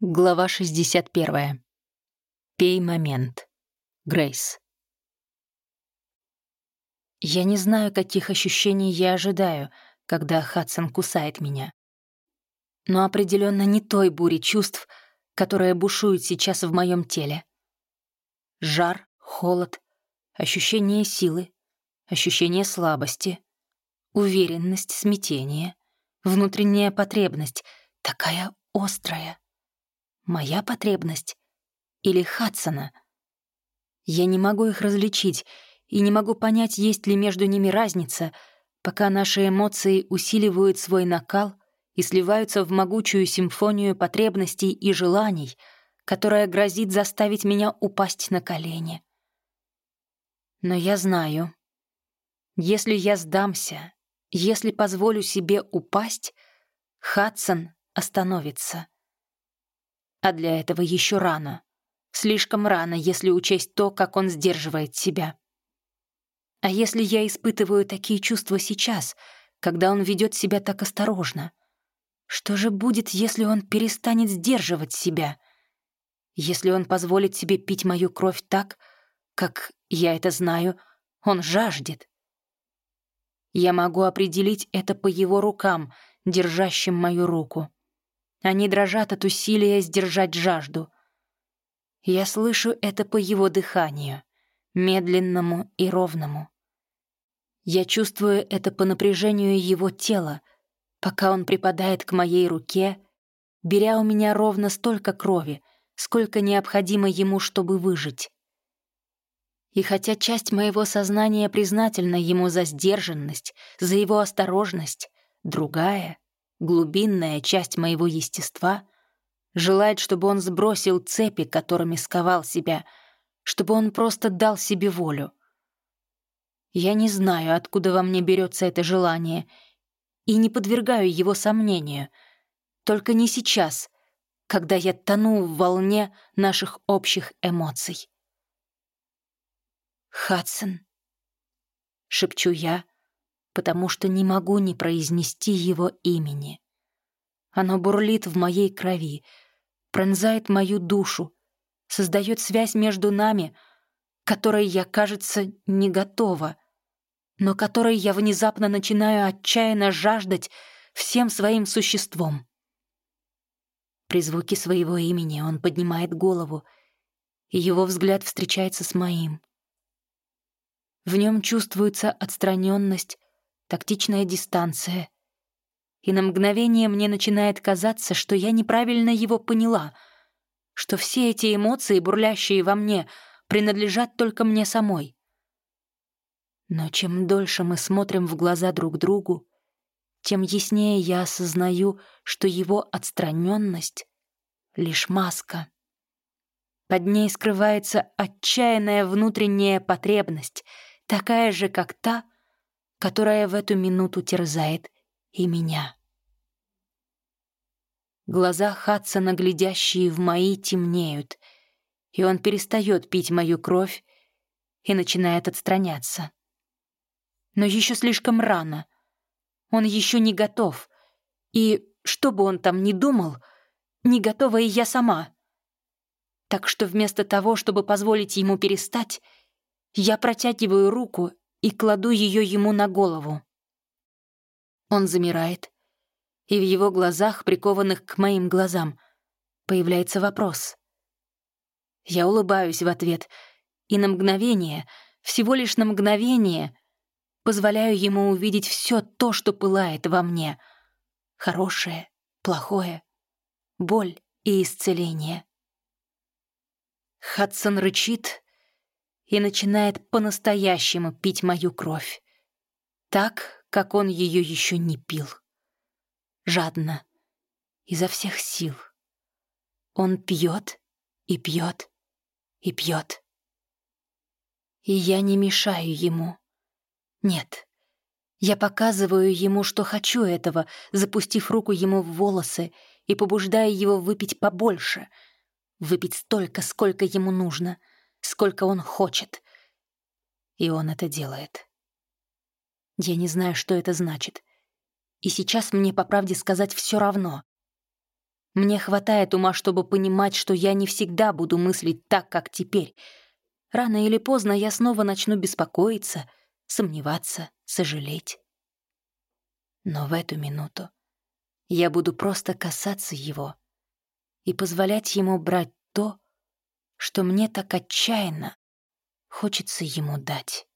Глава 61. Пей момент. Грейс. Я не знаю, каких ощущений я ожидаю, когда Хадсон кусает меня. Но определенно не той бури чувств, которая бушует сейчас в моем теле. Жар, холод, ощущение силы, ощущение слабости, уверенность, смятение, внутренняя потребность, такая острая — Моя потребность? Или Хадсона? Я не могу их различить и не могу понять, есть ли между ними разница, пока наши эмоции усиливают свой накал и сливаются в могучую симфонию потребностей и желаний, которая грозит заставить меня упасть на колени. Но я знаю, если я сдамся, если позволю себе упасть, Хадсон остановится. А для этого еще рано. Слишком рано, если учесть то, как он сдерживает себя. А если я испытываю такие чувства сейчас, когда он ведет себя так осторожно? Что же будет, если он перестанет сдерживать себя? Если он позволит себе пить мою кровь так, как, я это знаю, он жаждет? Я могу определить это по его рукам, держащим мою руку. Они дрожат от усилия сдержать жажду. Я слышу это по его дыханию, медленному и ровному. Я чувствую это по напряжению его тела, пока он припадает к моей руке, беря у меня ровно столько крови, сколько необходимо ему, чтобы выжить. И хотя часть моего сознания признательна ему за сдержанность, за его осторожность, другая — глубинная часть моего естества желает, чтобы он сбросил цепи, которыми сковал себя, чтобы он просто дал себе волю. Я не знаю, откуда во мне берется это желание, и не подвергаю его сомнению, только не сейчас, когда я тону в волне наших общих эмоций. «Хадсон», — шепчу я, — потому что не могу не произнести его имени. Оно бурлит в моей крови, пронзает мою душу, создает связь между нами, которой я, кажется, не готова, но которой я внезапно начинаю отчаянно жаждать всем своим существом. При звуке своего имени он поднимает голову, и его взгляд встречается с моим. В нем чувствуется отстраненность, тактичная дистанция. И на мгновение мне начинает казаться, что я неправильно его поняла, что все эти эмоции, бурлящие во мне, принадлежат только мне самой. Но чем дольше мы смотрим в глаза друг другу, тем яснее я осознаю, что его отстраненность — лишь маска. Под ней скрывается отчаянная внутренняя потребность, такая же, как та — которая в эту минуту терзает и меня. Глаза Хадсона, глядящие в мои, темнеют, и он перестает пить мою кровь и начинает отстраняться. Но еще слишком рано. Он еще не готов. И, что бы он там ни думал, не готова и я сама. Так что вместо того, чтобы позволить ему перестать, я протягиваю руку и кладу ее ему на голову. Он замирает, и в его глазах, прикованных к моим глазам, появляется вопрос. Я улыбаюсь в ответ, и на мгновение, всего лишь на мгновение, позволяю ему увидеть все то, что пылает во мне. Хорошее, плохое, боль и исцеление. Хадсон рычит, и начинает по-настоящему пить мою кровь. Так, как он ее еще не пил. Жадно, изо всех сил. Он пьет и пьет и пьет. И я не мешаю ему. Нет, я показываю ему, что хочу этого, запустив руку ему в волосы и побуждая его выпить побольше, выпить столько, сколько ему нужно — сколько он хочет. И он это делает. Я не знаю, что это значит. И сейчас мне, по правде сказать, все равно. Мне хватает ума, чтобы понимать, что я не всегда буду мыслить так, как теперь. Рано или поздно я снова начну беспокоиться, сомневаться, сожалеть. Но в эту минуту я буду просто касаться его и позволять ему брать то, что мне так отчаянно хочется ему дать.